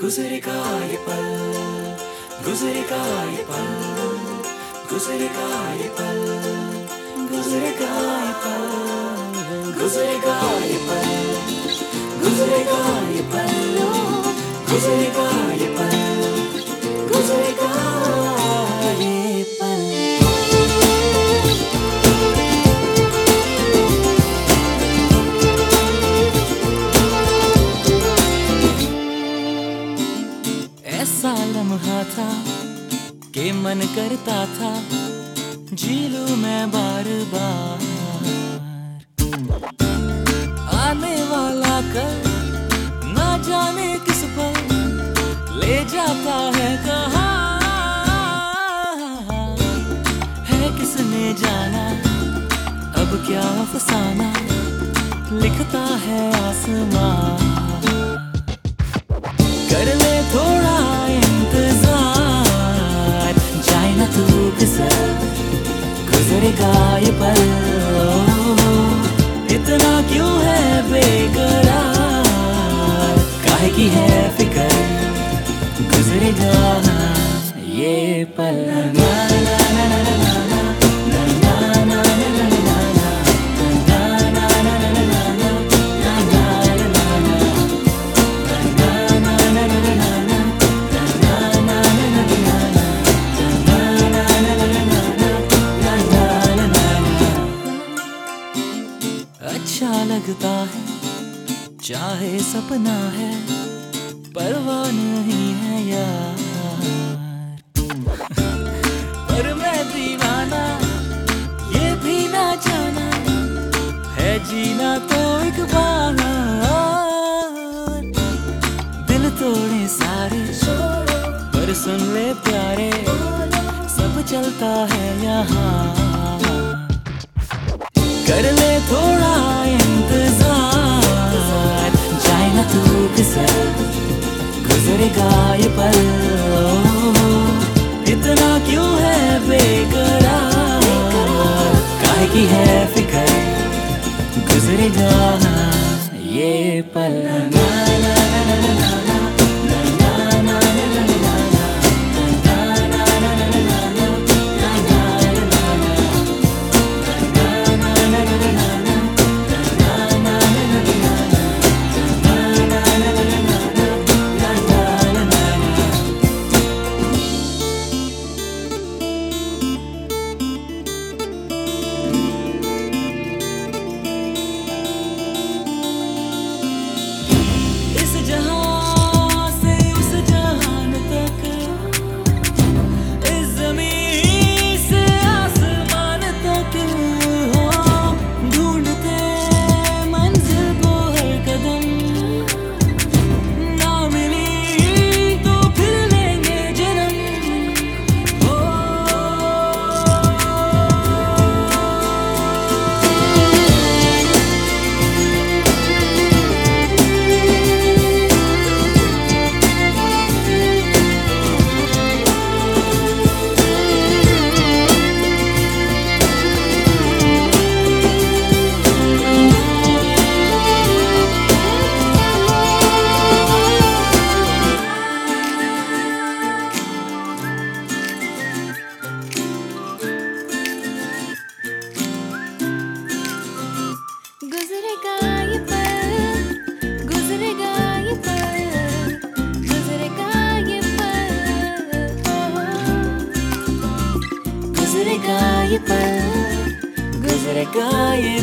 गुजरेगा ये पल गुजरेगा ये पल गुजरेगा ये पल गुजरेगा ये पल गुजरेगा ये पल गुजरेगा ये पल गुजरेगा ऐसा लम्हा था के मन करता था जी लूँ मैं बार बार। आने वाला कल, ना जाने किस पर ले जाता है कहा। है किसने जाना, अब क्या फसाना लिखता है आसमां। कर ले थोड़ा भी जाना ये पल ना ना ना ना ना अच्छा लगता है चाहे सपना है परवाह नहीं है यार पर मैं दीवाना, ये भी ना जाना है जीना तो एक बार दिल तोड़े सारे, पर सुन ले प्यारे, सब चलता है यहाँ। कर ले थोड़ा इंतज़ार, जाए ना तू किसर गुजरेगा ये पल इतना क्यों है बेकरार? काहे की है फिकर? गुजरेगा ये पल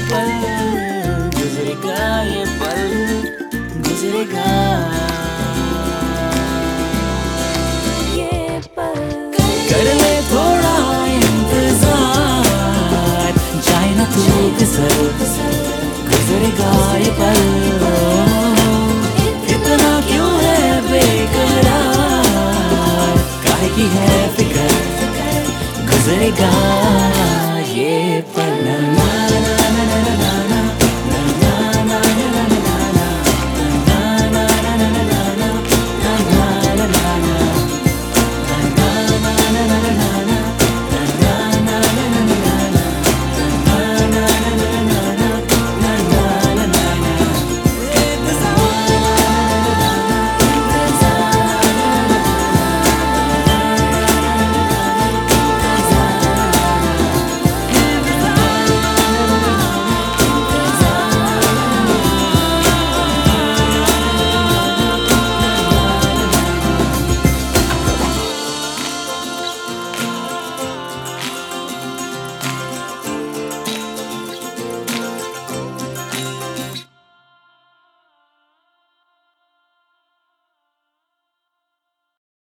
पल गुजरेगा ये पल गुजरेगा। ये पल। कर ले थोड़ा इंतज़ार जाए ना तू किसर गुजरेगा ये पल। इतना क्यों है बेकरार? काहे की है फिकर गुजरेगा ये पल। ना